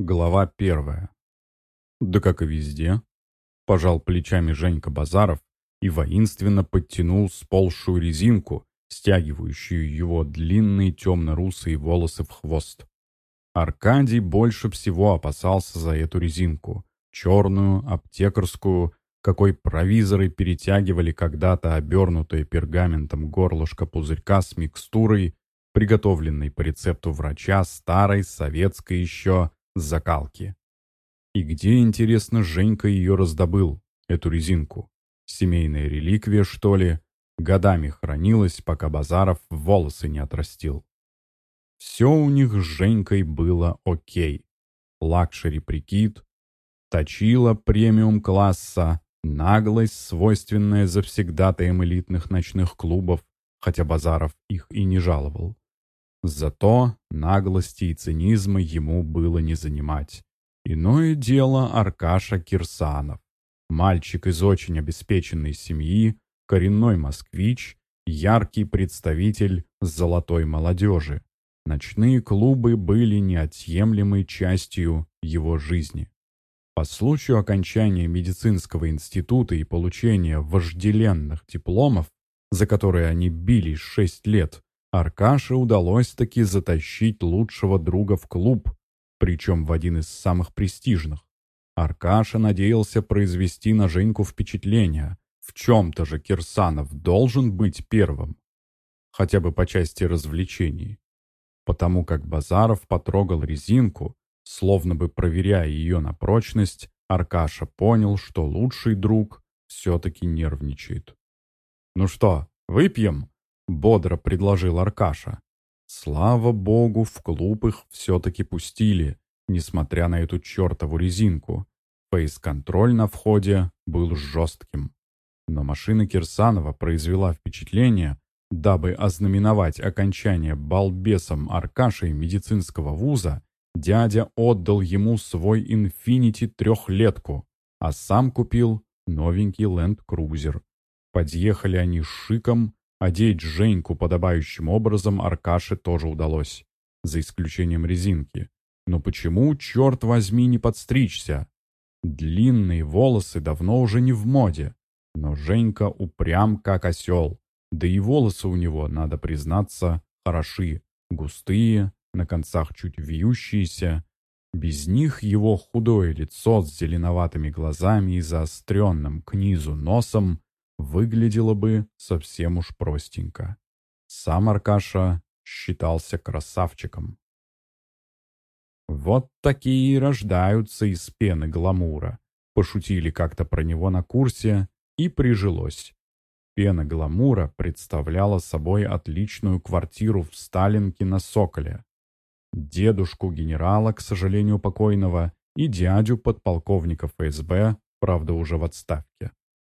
Глава первая. Да как и везде. Пожал плечами Женька Базаров и воинственно подтянул сползшую резинку, стягивающую его длинные темно-русые волосы в хвост. Аркадий больше всего опасался за эту резинку. Черную, аптекарскую, какой провизоры перетягивали когда-то обернутое пергаментом горлышко пузырька с микстурой, приготовленной по рецепту врача старой, советской еще, закалки. И где, интересно, Женька ее раздобыл, эту резинку? Семейная реликвия, что ли? Годами хранилась, пока Базаров волосы не отрастил. Все у них с Женькой было окей. Luxury -прикид, точила премиум-класса, наглость, свойственная завсегдатаям элитных ночных клубов, хотя Базаров их и не жаловал. Зато наглости и цинизма ему было не занимать. Иное дело Аркаша Кирсанов. Мальчик из очень обеспеченной семьи, коренной москвич, яркий представитель золотой молодежи. Ночные клубы были неотъемлемой частью его жизни. По случаю окончания медицинского института и получения вожделенных дипломов, за которые они бились шесть лет, Аркаше удалось таки затащить лучшего друга в клуб, причем в один из самых престижных. Аркаша надеялся произвести на Женьку впечатление. В чем-то же Кирсанов должен быть первым. Хотя бы по части развлечений. Потому как Базаров потрогал резинку, словно бы проверяя ее на прочность, Аркаша понял, что лучший друг все-таки нервничает. «Ну что, выпьем?» — бодро предложил Аркаша. Слава богу, в клуб их все-таки пустили, несмотря на эту чертову резинку. Фейс-контроль на входе был жестким. Но машина Кирсанова произвела впечатление, дабы ознаменовать окончание балбесом Аркашей медицинского вуза, дядя отдал ему свой «Инфинити» трехлетку, а сам купил новенький ленд-крузер. Подъехали они шиком, Одеть Женьку подобающим образом Аркаше тоже удалось, за исключением резинки. Но почему, черт возьми, не подстричься? Длинные волосы давно уже не в моде, но Женька упрям как осел. Да и волосы у него, надо признаться, хороши, густые, на концах чуть вьющиеся. Без них его худое лицо с зеленоватыми глазами и заостренным к низу носом выглядело бы совсем уж простенько. Сам Аркаша считался красавчиком. «Вот такие и рождаются из пены гламура», пошутили как-то про него на курсе, и прижилось. Пена гламура представляла собой отличную квартиру в Сталинке на Соколе. Дедушку генерала, к сожалению, покойного, и дядю подполковника ФСБ, правда уже в отставке.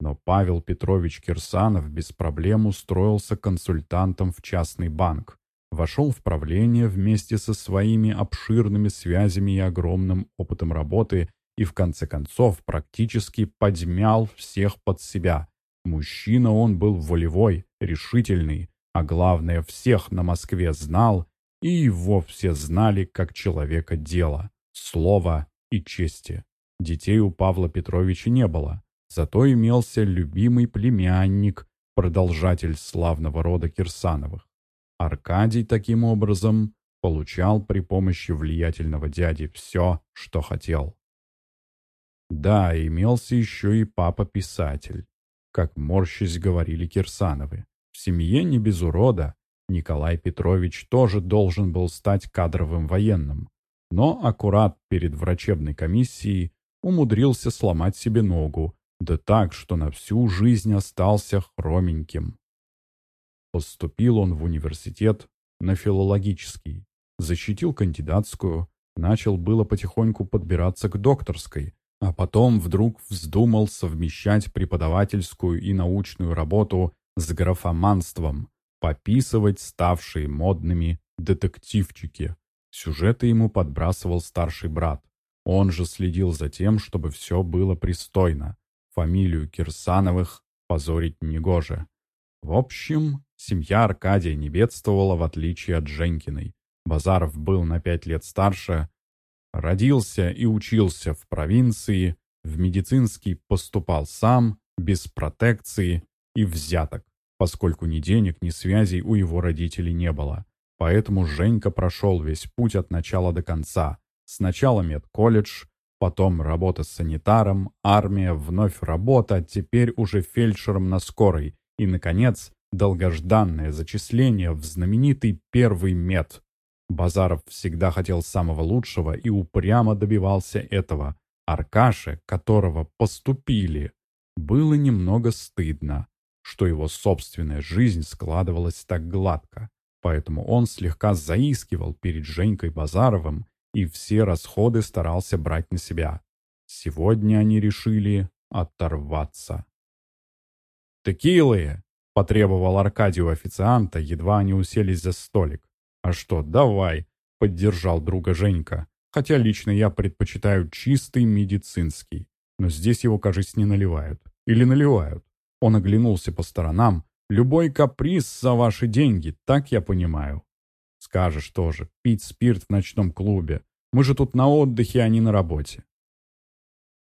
Но Павел Петрович Кирсанов без проблем устроился консультантом в частный банк, вошел в правление вместе со своими обширными связями и огромным опытом работы и в конце концов практически подмял всех под себя. Мужчина он был волевой, решительный, а главное, всех на Москве знал, и его все знали как человека дела, слова и чести. Детей у Павла Петровича не было, Зато имелся любимый племянник, продолжатель славного рода Кирсановых. Аркадий таким образом получал при помощи влиятельного дяди все, что хотел. Да, имелся еще и папа-писатель, как морщись говорили Кирсановы. В семье не без урода. Николай Петрович тоже должен был стать кадровым военным, но аккурат перед врачебной комиссией умудрился сломать себе ногу да так, что на всю жизнь остался хроменьким. Поступил он в университет на филологический, защитил кандидатскую, начал было потихоньку подбираться к докторской, а потом вдруг вздумал совмещать преподавательскую и научную работу с графоманством, пописывать ставшие модными детективчики. Сюжеты ему подбрасывал старший брат. Он же следил за тем, чтобы все было пристойно, фамилию Кирсановых позорить негоже. В общем, семья Аркадия не бедствовала в отличие от Женькиной. Базаров был на пять лет старше, Родился и учился в провинции, в медицинский поступал сам, без протекции и взяток, поскольку ни денег, ни связей у его родителей не было. Поэтому Женька прошел весь путь от начала до конца. Сначала медколледж, потом работа с санитаром, армия, вновь работа, теперь уже фельдшером на скорой. И, наконец, долгожданное зачисление в знаменитый первый мед. Базаров всегда хотел самого лучшего и упрямо добивался этого. Аркаше, которого поступили, было немного стыдно, что его собственная жизнь складывалась так гладко. Поэтому он слегка заискивал перед Женькой Базаровым и все расходы старался брать на себя. Сегодня они решили оторваться. «Текилы!» — потребовал Аркадий у официанта, едва они уселись за столик. «А что, давай!» — поддержал друга Женька. «Хотя лично я предпочитаю чистый медицинский. Но здесь его, кажется, не наливают. Или наливают?» Он оглянулся по сторонам, Любой каприз за ваши деньги, так я понимаю. Скажешь тоже, пить спирт в ночном клубе. Мы же тут на отдыхе, а не на работе.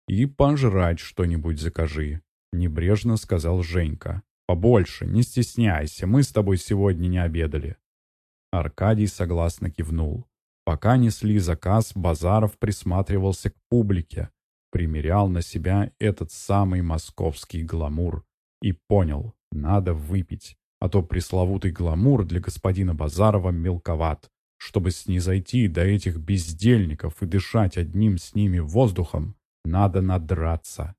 И пожрать что-нибудь закажи, небрежно сказал Женька. Побольше, не стесняйся, мы с тобой сегодня не обедали. Аркадий согласно кивнул. Пока несли заказ, Базаров присматривался к публике, примерял на себя этот самый московский гламур и понял, надо выпить, а то пресловутый гламур для господина Базарова мелковат. Чтобы снизойти до этих бездельников и дышать одним с ними воздухом, надо надраться.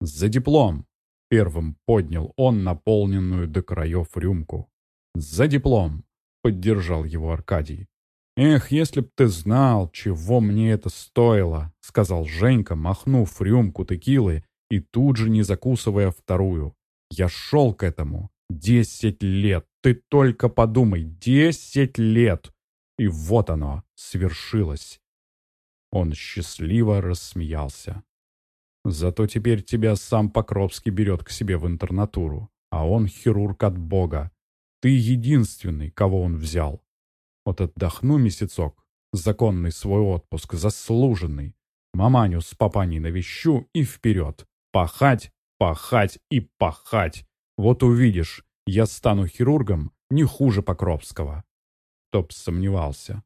«За диплом!» — первым поднял он наполненную до краев рюмку. «За диплом!» — поддержал его Аркадий. «Эх, если б ты знал, чего мне это стоило!» — сказал Женька, махнув рюмку текилы и тут же не закусывая вторую. Я шел к этому. Десять лет. Ты только подумай. Десять лет. И вот оно, свершилось. Он счастливо рассмеялся. Зато теперь тебя сам Покровский берет к себе в интернатуру, а он хирург от Бога. Ты единственный, кого он взял. Вот отдохну месяцок, законный свой отпуск, заслуженный. Маманю с папаней навещу и вперед. Пахать пахать и пахать. Вот увидишь, я стану хирургом не хуже Покровского. Топ сомневался.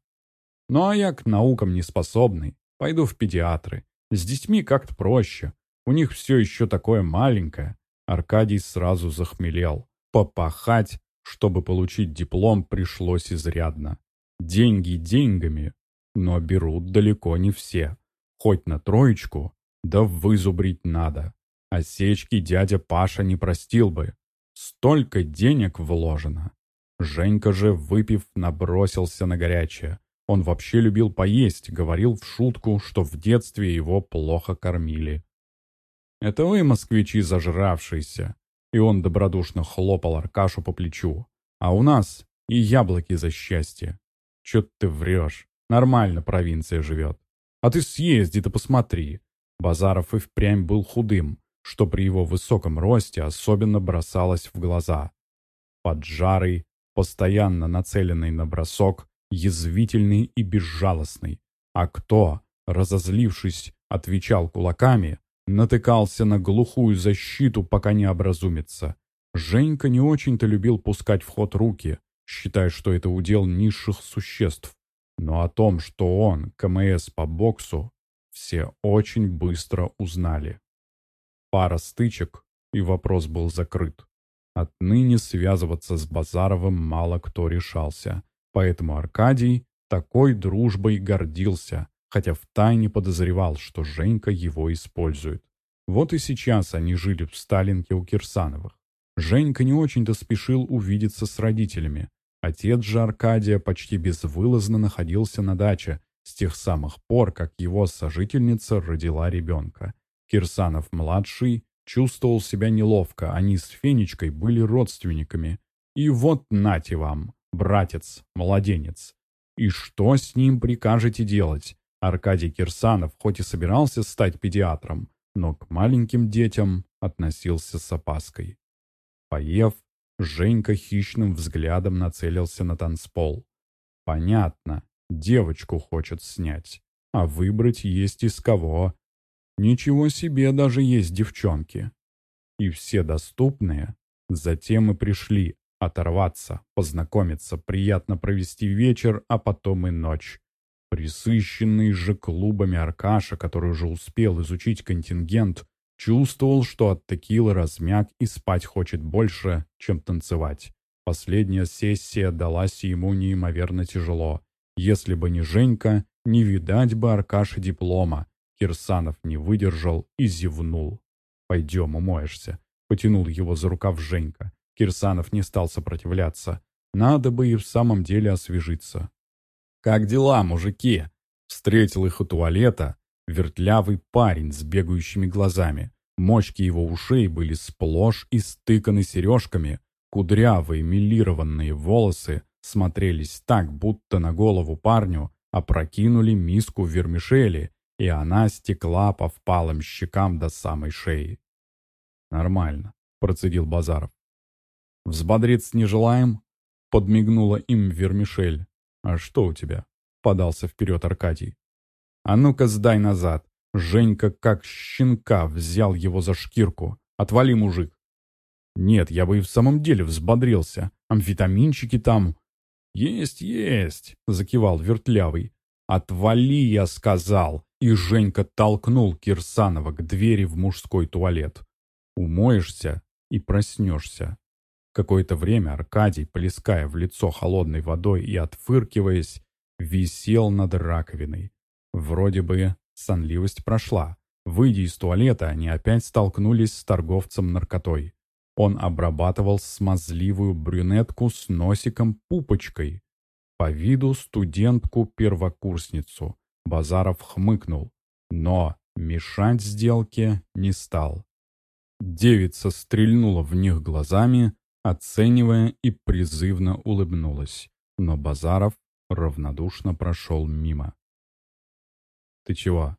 Ну а я к наукам не способный. Пойду в педиатры. С детьми как-то проще. У них все еще такое маленькое. Аркадий сразу захмелел. Попахать, чтобы получить диплом, пришлось изрядно. Деньги деньгами, но берут далеко не все. Хоть на троечку, да вызубрить надо. Осечки дядя Паша не простил бы. Столько денег вложено. Женька же, выпив, набросился на горячее. Он вообще любил поесть, говорил в шутку, что в детстве его плохо кормили. «Это вы, москвичи, зажравшиеся!» И он добродушно хлопал Аркашу по плечу. «А у нас и яблоки за счастье. Чё ты врешь? Нормально провинция живет. А ты съезди-то посмотри». Базаров и впрямь был худым, что при его высоком росте особенно бросалось в глаза. Поджарый, постоянно нацеленный на бросок, язвительный и безжалостный. А кто, разозлившись, отвечал кулаками, натыкался на глухую защиту, пока не образумится. Женька не очень-то любил пускать в ход руки, считая, что это удел низших существ. Но о том, что он КМС по боксу, все очень быстро узнали. Пара стычек, и вопрос был закрыт. Отныне связываться с Базаровым мало кто решался, поэтому Аркадий такой дружбой гордился, хотя втайне подозревал, что Женька его использует. Вот и сейчас они жили в Сталинке у Кирсановых. Женька не очень-то спешил увидеться с родителями. Отец же Аркадия почти безвылазно находился на даче с тех самых пор, как его сожительница родила ребенка. Кирсанов-младший чувствовал себя неловко, они с Фенечкой были родственниками. И вот нате вам, братец, младенец. И что с ним прикажете делать? Аркадий Кирсанов хоть и собирался стать педиатром, но к маленьким детям относился с опаской. Поев, Женька хищным взглядом нацелился на танцпол. Понятно, девочку хочет снять. а выбрать есть из кого. Ничего себе даже есть девчонки. И все доступные. Затем и пришли оторваться, познакомиться, приятно провести вечер, а потом и ночь. Присыщенный же клубами Аркаша, который уже успел изучить контингент, чувствовал, что от текилы размяк и спать хочет больше, чем танцевать. Последняя сессия далась ему неимоверно тяжело. Если бы не Женька, не видать бы Аркаше диплома. Кирсанов не выдержал и зевнул. «Пойдем, умоешься», — потянул его за рукав Женька. Кирсанов не стал сопротивляться. Надо бы и в самом деле освежиться. «Как дела, мужики?» Встретил их у туалета вертлявый парень с бегающими глазами. Мочки его ушей были сплошь истыканы сережками. Кудрявые милированные волосы смотрелись так, будто на голову парню опрокинули миску вермишели, и она стекла по впалым щекам до самой шеи. «Нормально», — процедил Базаров. «Взбодриться не желаем?» — подмигнула им вермишель. «А что у тебя?» — подался вперед Аркадий. «А ну-ка сдай назад!» Женька как щенка взял его за шкирку. «Отвали, мужик!» «Нет, я бы и в самом деле взбодрился. Амфетаминчики там...» «Есть, есть!» — закивал вертлявый. «Отвали, я сказал!» И Женька толкнул Кирсанова к двери в мужской туалет. «Умоешься и проснешься». Какое-то время Аркадий, плеская в лицо холодной водой и отфыркиваясь, висел над раковиной. Вроде бы сонливость прошла. Выйдя из туалета, они опять столкнулись с торговцем наркотой. Он обрабатывал смазливую брюнетку с носиком-пупочкой. По виду студентку-первокурсницу. Базаров хмыкнул, но мешать сделке не стал. Девица стрельнула в них глазами, оценивая и призывно улыбнулась. Но Базаров равнодушно прошел мимо. «Ты чего?»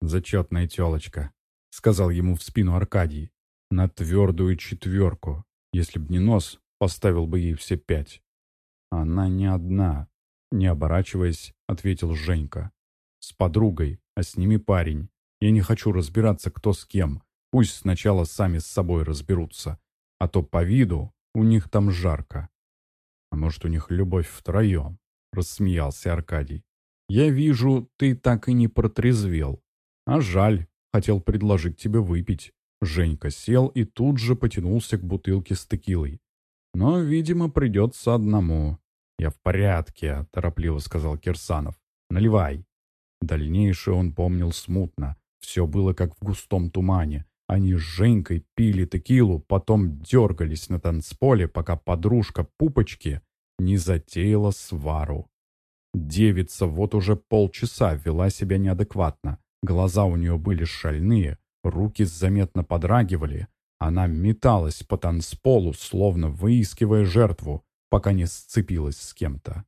«Зачетная телочка», — сказал ему в спину Аркадий. «На твердую четверку. Если б не нос, поставил бы ей все пять». «Она не одна», — не оборачиваясь, ответил Женька. «С подругой, а с ними парень. Я не хочу разбираться, кто с кем. Пусть сначала сами с собой разберутся. А то по виду у них там жарко. А может, у них любовь втроем?» — рассмеялся Аркадий. «Я вижу, ты так и не протрезвел. А жаль, хотел предложить тебе выпить». Женька сел и тут же потянулся к бутылке с текилой. «Но, видимо, придется одному». «Я в порядке», — торопливо сказал Кирсанов. «Наливай». Дальнейшее он помнил смутно. Все было как в густом тумане. Они с Женькой пили текилу, потом дергались на танцполе, пока подружка Пупочки не затеяла свару. Девица вот уже полчаса вела себя неадекватно. Глаза у нее были шальные, руки заметно подрагивали. Она металась по танцполу, словно выискивая жертву, пока не сцепилась с кем-то.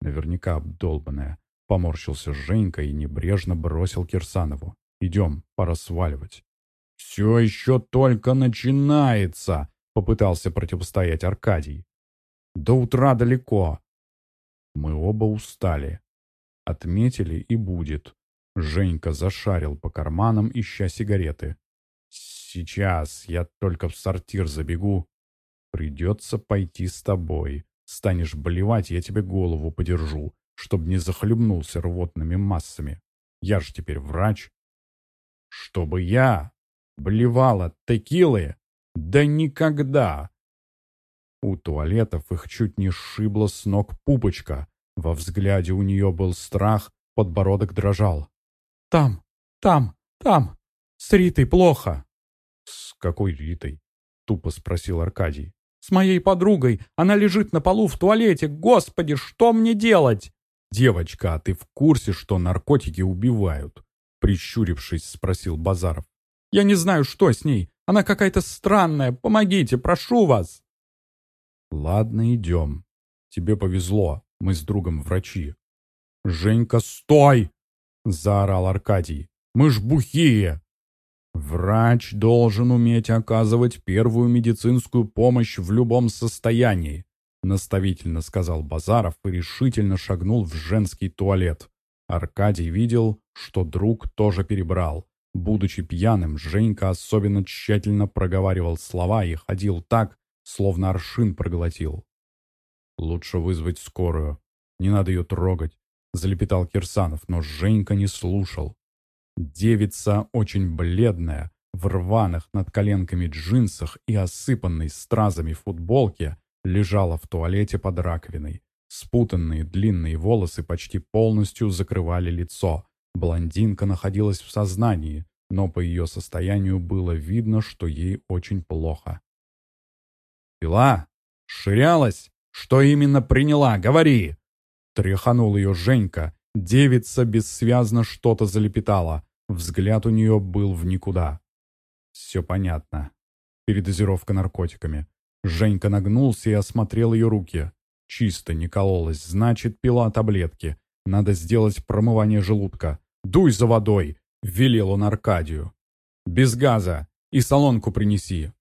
Наверняка обдолбанная. Поморщился Женька и небрежно бросил Кирсанову. «Идем, пора сваливать». «Все еще только начинается!» — попытался противостоять Аркадий. «До утра далеко. Мы оба устали. Отметили и будет. Женька зашарил по карманам, ища сигареты. «Сейчас, я только в сортир забегу. Придется пойти с тобой. Станешь болевать, я тебе голову подержу, чтобы не захлебнулся рвотными массами. Я же теперь врач. Чтобы я блевала текилы? Да никогда!» У туалетов их чуть не сшибла с ног пупочка. Во взгляде у нее был страх, подбородок дрожал. «Там, там, там! С Ритой плохо!» «С какой Ритой?» — тупо спросил Аркадий. «С моей подругой! Она лежит на полу в туалете! Господи, что мне делать?» «Девочка, а ты в курсе, что наркотики убивают?» Прищурившись, спросил Базаров. «Я не знаю, что с ней. Она какая-то странная. Помогите, прошу вас!» «Ладно, идем. Тебе повезло. Мы с другом врачи». «Женька, стой!» — заорал Аркадий. «Мы ж бухие!» «Врач должен уметь оказывать первую медицинскую помощь в любом состоянии», наставительно сказал Базаров и решительно шагнул в женский туалет. Аркадий видел, что друг тоже перебрал. Будучи пьяным, Женька особенно тщательно проговаривал слова и ходил так, словно аршин проглотил. «Лучше вызвать скорую. Не надо ее трогать», — залепетал Кирсанов, но Женька не слушал. Девица, очень бледная, в рваных над коленками джинсах и осыпанной стразами футболке, лежала в туалете под раковиной. Спутанные длинные волосы почти полностью закрывали лицо. Блондинка находилась в сознании, но по ее состоянию было видно, что ей очень плохо. «Пила? Ширялась? Что именно приняла? Говори!» Тряханул ее Женька. Девица бессвязно что-то залепетала. Взгляд у нее был в никуда. Все понятно. Передозировка наркотиками. Женька нагнулся и осмотрел ее руки. Чисто не кололась, значит, пила таблетки. Надо сделать промывание желудка. «Дуй за водой!» — велел он Аркадию. «Без газа! И солонку принеси!»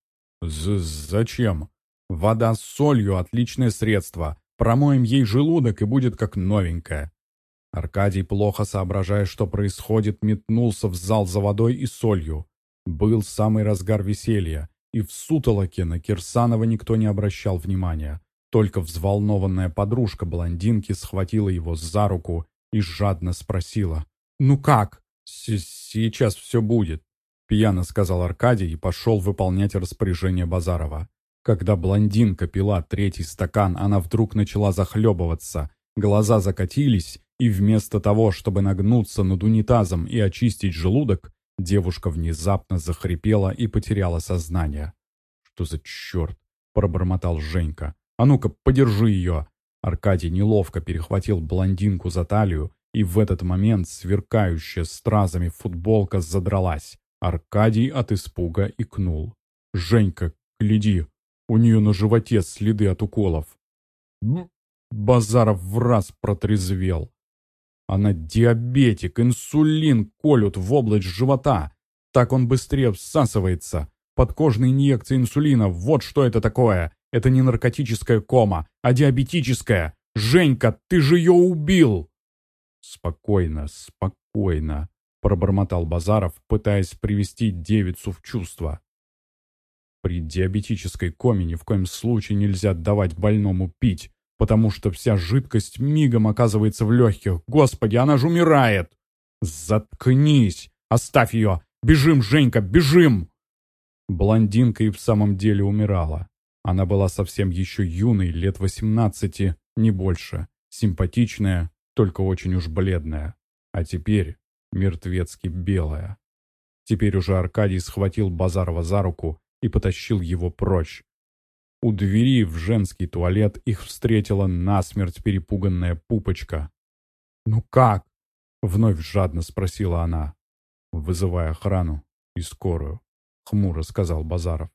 З «Зачем?» «Вода с солью — отличное средство. Промоем ей желудок, и будет как новенькая». Аркадий, плохо соображая, что происходит, метнулся в зал за водой и солью. Был самый разгар веселья, и в сутолоке на Кирсанова никто не обращал внимания. Только взволнованная подружка блондинки схватила его за руку и жадно спросила. «Ну как?» «Сейчас все будет», — пьяно сказал Аркадий и пошел выполнять распоряжение Базарова. Когда блондинка пила третий стакан, она вдруг начала захлебываться. Глаза закатились, и вместо того, чтобы нагнуться над унитазом и очистить желудок, девушка внезапно захрипела и потеряла сознание. «Что за черт?» – пробормотал Женька. «А ну-ка, подержи ее!» Аркадий неловко перехватил блондинку за талию, и в этот момент сверкающая стразами футболка задралась. Аркадий от испуга икнул. «Женька, гляди, у нее на животе следы от уколов». Базаров в раз протрезвел. Она диабетик, инсулин колют в область живота. Так он быстрее всасывается. Подкожные инъекции инсулина, вот что это такое. Это не наркотическая кома, а диабетическая. Женька, ты же ее убил!» «Спокойно, спокойно», — пробормотал Базаров, пытаясь привести девицу в чувство. При диабетической коме ни в коем случае нельзя давать больному пить потому что вся жидкость мигом оказывается в легких. Господи, она же умирает! Заткнись! Оставь ее! Бежим, Женька, бежим! Блондинка и в самом деле умирала. Она была совсем еще юной, лет восемнадцати, не больше. Симпатичная, только очень уж бледная. А теперь мертвецки белая. Теперь уже Аркадий схватил Базарова за руку и потащил его прочь, у двери в женский туалет их встретила насмерть перепуганная пупочка. «Ну как?» — вновь жадно спросила она, вызывая охрану и скорую, — хмуро сказал Базаров.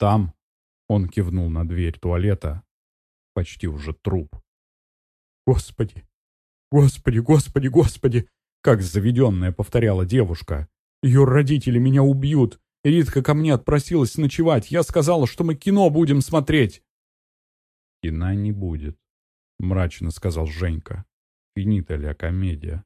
«Там?» — он кивнул на дверь туалета. Почти уже труп. «Господи! Господи, господи, господи!» Как заведенная повторяла девушка. «Ее родители меня убьют! Ритка ко мне отпросилась ночевать. Я сказала, что мы кино будем смотреть. «Кино не будет», — мрачно сказал Женька. «Финита ли комедия?»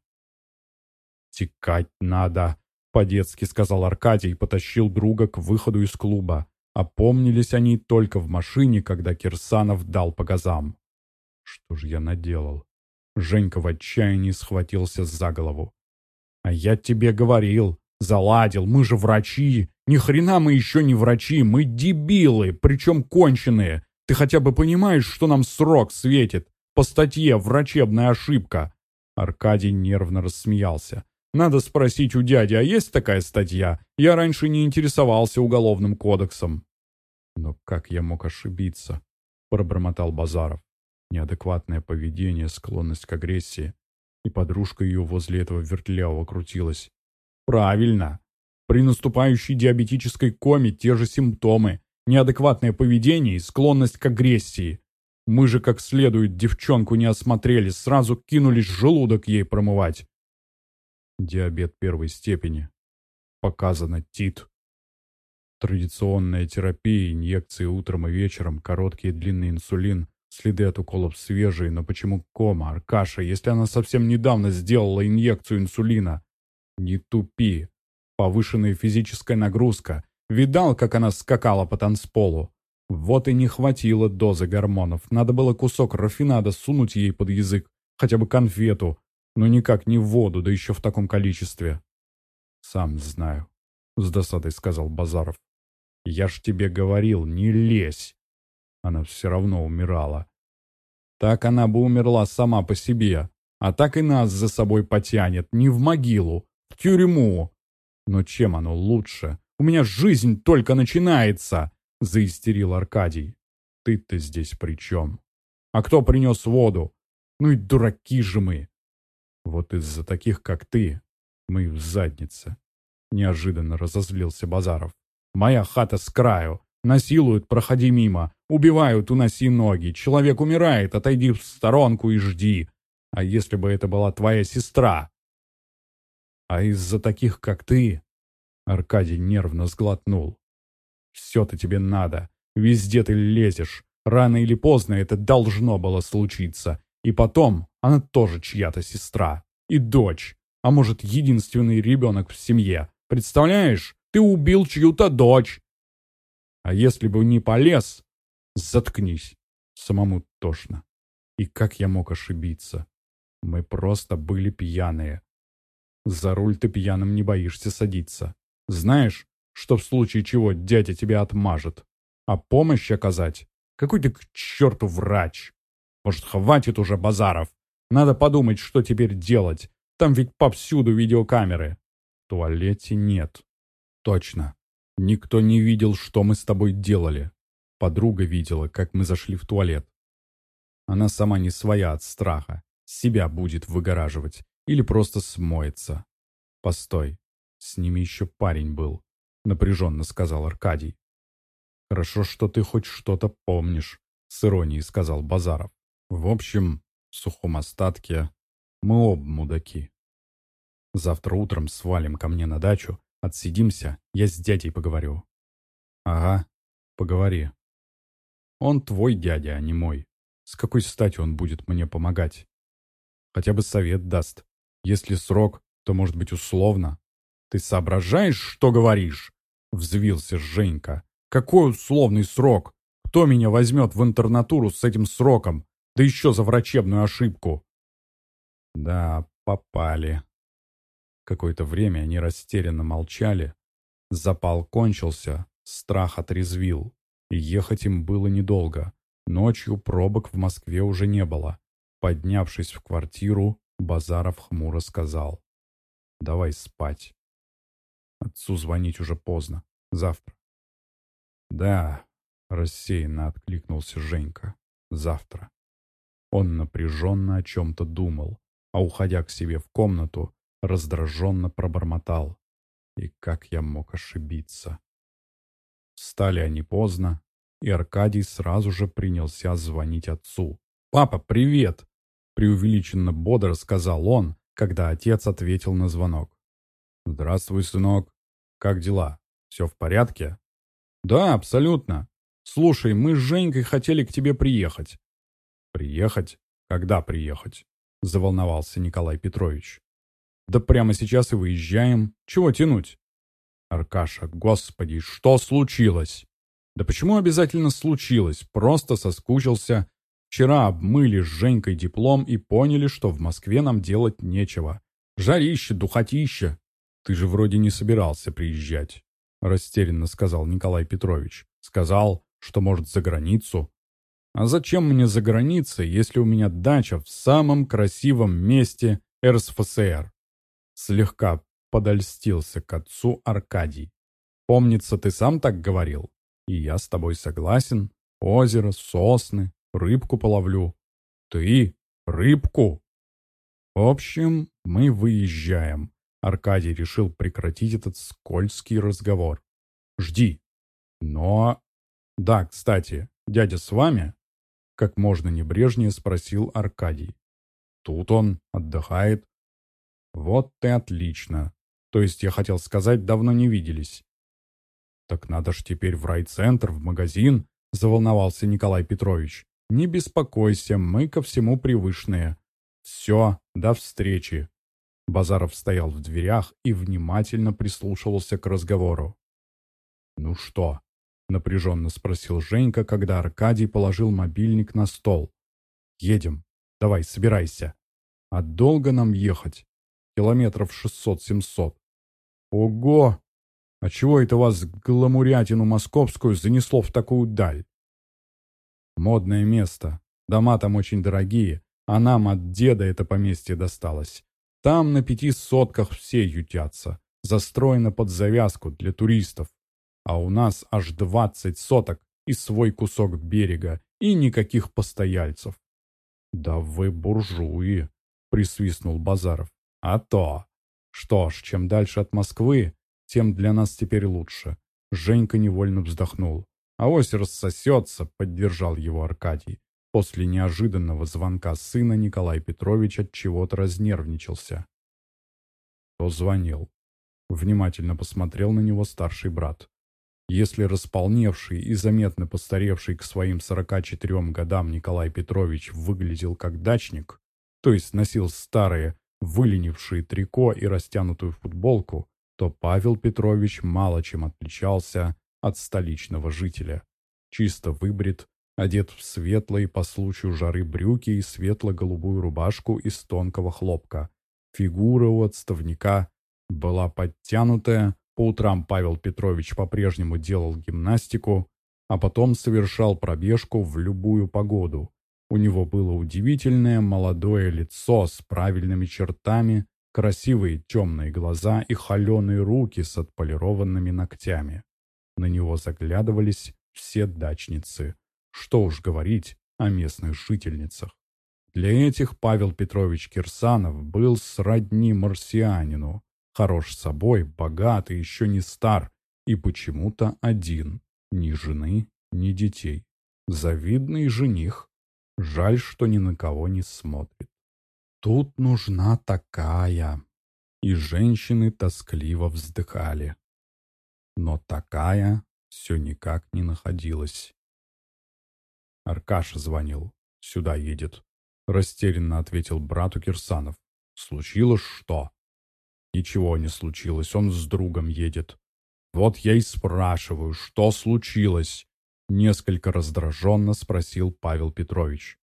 «Текать надо», — по-детски сказал Аркадий и потащил друга к выходу из клуба. Опомнились они только в машине, когда Кирсанов дал по газам. «Что же я наделал?» Женька в отчаянии схватился за голову. «А я тебе говорил, заладил, мы же врачи, ни хрена мы еще не врачи, мы дебилы, причем конченые. Ты хотя бы понимаешь, что нам срок светит? По статье «Врачебная ошибка». Аркадий нервно рассмеялся. «Надо спросить у дяди, а есть такая статья? Я раньше не интересовался уголовным кодексом». «Но как я мог ошибиться?» — пробормотал Базаров. Неадекватное поведение, склонность к агрессии. И подружка ее возле этого вертлявого крутилась. «Правильно. При наступающей диабетической коме те же симптомы, неадекватное поведение и склонность к агрессии. Мы же как следует девчонку не осмотрели, сразу кинулись желудок ей промывать. Диабет первой степени. Показано ТИТ. Традиционная терапия, инъекции утром и вечером, короткий и длинный инсулин, Следы от уколов свежие, но почему кома, Аркаша, если она совсем недавно сделала инъекцию инсулина? Не тупи. Повышенная физическая нагрузка. Видал, как она скакала по танцполу? Вот и не хватило дозы гормонов. Надо было кусок рафинада сунуть ей под язык, хотя бы конфету, но никак не в воду, да еще в таком количестве. «Сам знаю», — с досадой сказал Базаров. «Я ж тебе говорил, не лезь!» Она все равно умирала. Так она бы умерла сама по себе, а так и нас за собой потянет, не в могилу, в тюрьму. Но чем оно лучше? У меня жизнь только начинается!» — заистерил Аркадий. «Ты-то здесь при чем? А кто принес воду? Ну и дураки же мы!» «Вот из-за таких, как ты, мы в заднице!» Неожиданно разозлился Базаров. «Моя хата с краю. Насилуют, проходи мимо. Убивают, уноси ноги. Человек умирает, отойди в сторонку и жди. А если бы это была твоя сестра?» «А из-за таких, как ты...» Аркадий нервно сглотнул. Все-то тебе надо. Везде ты лезешь. Рано или поздно это должно было случиться. И потом, она тоже чья-то сестра. И дочь. А может, единственный ребенок в семье. Представляешь? Ты убил чью-то дочь. А если бы не полез, заткнись. Самому тошно. И как я мог ошибиться? Мы просто были пьяные. За руль ты пьяным не боишься садиться. Знаешь, что в случае чего дядя тебя отмажет. А помощь оказать? Какой ты к черту врач? Может, хватит уже базаров? Надо подумать, что теперь делать. Там ведь повсюду видеокамеры. В туалете нет. Точно. Никто не видел, что мы с тобой делали. Подруга видела, как мы зашли в туалет. Она сама не своя от страха. Себя будет выгораживать. Или просто смоется. Постой. С ними еще парень был напряженно сказал Аркадий. «Хорошо, что ты хоть что-то помнишь», — с иронией сказал Базаров. «В общем, в сухом остатке мы оба мудаки. Завтра утром свалим ко мне на дачу, отсидимся, я с дядей поговорю». «Ага, поговори. Он твой дядя, а не мой. С какой стати он будет мне помогать? Хотя бы совет даст. Если срок, то, может быть, условно. Ты соображаешь, что говоришь?» Взвился Женька. «Какой условный срок? Кто меня возьмет в интернатуру с этим сроком? Да еще за врачебную ошибку!» «Да, попали». Какое-то время они растерянно молчали. Запал кончился, страх отрезвил. И ехать им было недолго. Ночью пробок в Москве уже не было. Поднявшись в квартиру, Базаров хмуро сказал. «Давай спать». Отцу звонить уже поздно. Завтра. Да, рассеянно откликнулся Женька. Завтра. Он напряженно о чем-то думал, а уходя к себе в комнату, раздраженно пробормотал. И как я мог ошибиться? Встали они поздно, и Аркадий сразу же принялся звонить отцу. «Папа, привет!» Преувеличенно бодро сказал он, когда отец ответил на звонок. «Здравствуй, сынок. Как дела? Все в порядке?» «Да, абсолютно. Слушай, мы с Женькой хотели к тебе приехать». «Приехать? Когда приехать?» — заволновался Николай Петрович. «Да прямо сейчас и выезжаем. Чего тянуть?» «Аркаша, господи, что случилось?» «Да почему обязательно случилось? Просто соскучился. Вчера обмыли с Женькой диплом и поняли, что в Москве нам делать нечего. Жарище, духотище. «Ты же вроде не собирался приезжать», — растерянно сказал Николай Петрович. «Сказал, что, может, за границу». «А зачем мне за границей, если у меня дача в самом красивом месте РСФСР?» Слегка подольстился к отцу Аркадий. «Помнится, ты сам так говорил? И я с тобой согласен. Озеро, сосны, рыбку половлю». «Ты? Рыбку?» «В общем, мы выезжаем. Аркадий решил прекратить этот скользкий разговор. «Жди». «Но...» «Да, кстати, дядя с вами?» Как можно небрежнее спросил Аркадий. «Тут он отдыхает». «Вот ты отлично. То есть, я хотел сказать, давно не виделись». «Так надо ж теперь в райцентр, в магазин», — заволновался Николай Петрович. Не беспокойся, мы ко всему привычные. Все, до встречи. Базаров стоял в дверях и внимательно прислушивался к разговору. «Ну что?» — напряженно спросил Женька, когда Аркадий положил мобильник на стол. «Едем. Давай, собирайся. А долго нам ехать? Километров шестьсот-семьсот. Ого! А чего это вас гламурятину московскую занесло в такую даль? Модное место. Дома там очень дорогие, а нам от деда это поместье досталось. Там на пяти сотках все ютятся. Застроено под завязку для туристов. А у нас аж двадцать соток и свой кусок берега, и никаких постояльцев. «Да вы буржуи!» — присвистнул Базаров. «А то! Что ж, чем дальше от Москвы, тем для нас теперь лучше». Женька невольно вздохнул. «А ось рассосется», — поддержал его Аркадий. После неожиданного звонка сына Николай Петрович от чего-то разнервничался. Кто звонил? Внимательно посмотрел на него старший брат. Если располневший и заметно постаревший к своим 44 годам Николай Петрович выглядел как дачник, то есть носил старые, выленившие трико и растянутую футболку, то Павел Петрович мало чем отличался от столичного жителя. Чисто выбрит, одет в светлые по случаю жары брюки и светло-голубую рубашку из тонкого хлопка. Фигура у отставника была подтянутая, по утрам Павел Петрович по-прежнему делал гимнастику, а потом совершал пробежку в любую погоду. У него было удивительное молодое лицо с правильными чертами, красивые темные глаза и холеные руки с отполированными ногтями. На него заглядывались все дачницы. Что уж говорить о местных жительницах. Для этих Павел Петрович Кирсанов был сродни марсианину, Хорош собой, богат и еще не стар. И почему-то один. Ни жены, ни детей. Завидный жених. Жаль, что ни на кого не смотрит. Тут нужна такая. И женщины тоскливо вздыхали. Но такая все никак не находилась. Аркаша звонил. Сюда едет. Растерянно ответил брату Кирсанов. Случилось что? Ничего не случилось, он с другом едет. Вот я и спрашиваю, что случилось? Несколько раздраженно спросил Павел Петрович.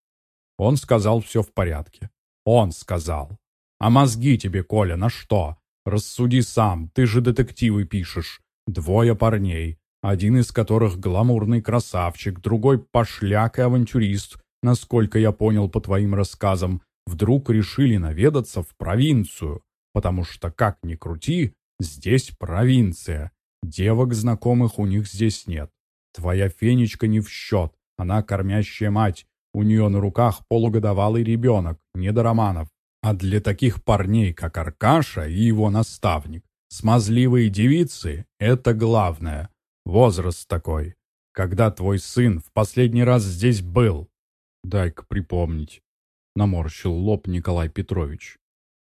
Он сказал, все в порядке. Он сказал. А мозги тебе, Коля, на что? Рассуди сам, ты же детективы пишешь. Двое парней, один из которых гламурный красавчик, другой пошляк и авантюрист, насколько я понял по твоим рассказам, вдруг решили наведаться в провинцию. Потому что, как ни крути, здесь провинция. Девок знакомых у них здесь нет. Твоя Фенечка не в счет. Она кормящая мать. У нее на руках полугодовалый ребенок, не до романов. А для таких парней, как Аркаша и его наставник, смазливые девицы — это главное. Возраст такой. Когда твой сын в последний раз здесь был? Дай-ка припомнить. Наморщил лоб Николай Петрович.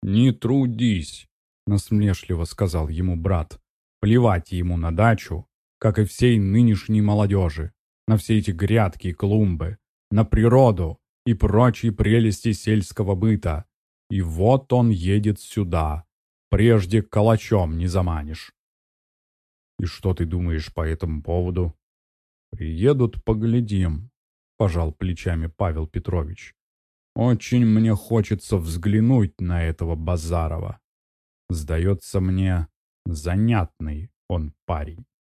«Не трудись», — насмешливо сказал ему брат. «Плевать ему на дачу, как и всей нынешней молодежи, на все эти грядки и клумбы, на природу и прочие прелести сельского быта. И вот он едет сюда. Прежде калачом не заманишь». «И что ты думаешь по этому поводу?» «Приедут, поглядим», — пожал плечами Павел Петрович. Очень мне хочется взглянуть на этого Базарова. Сдается мне, занятный он парень.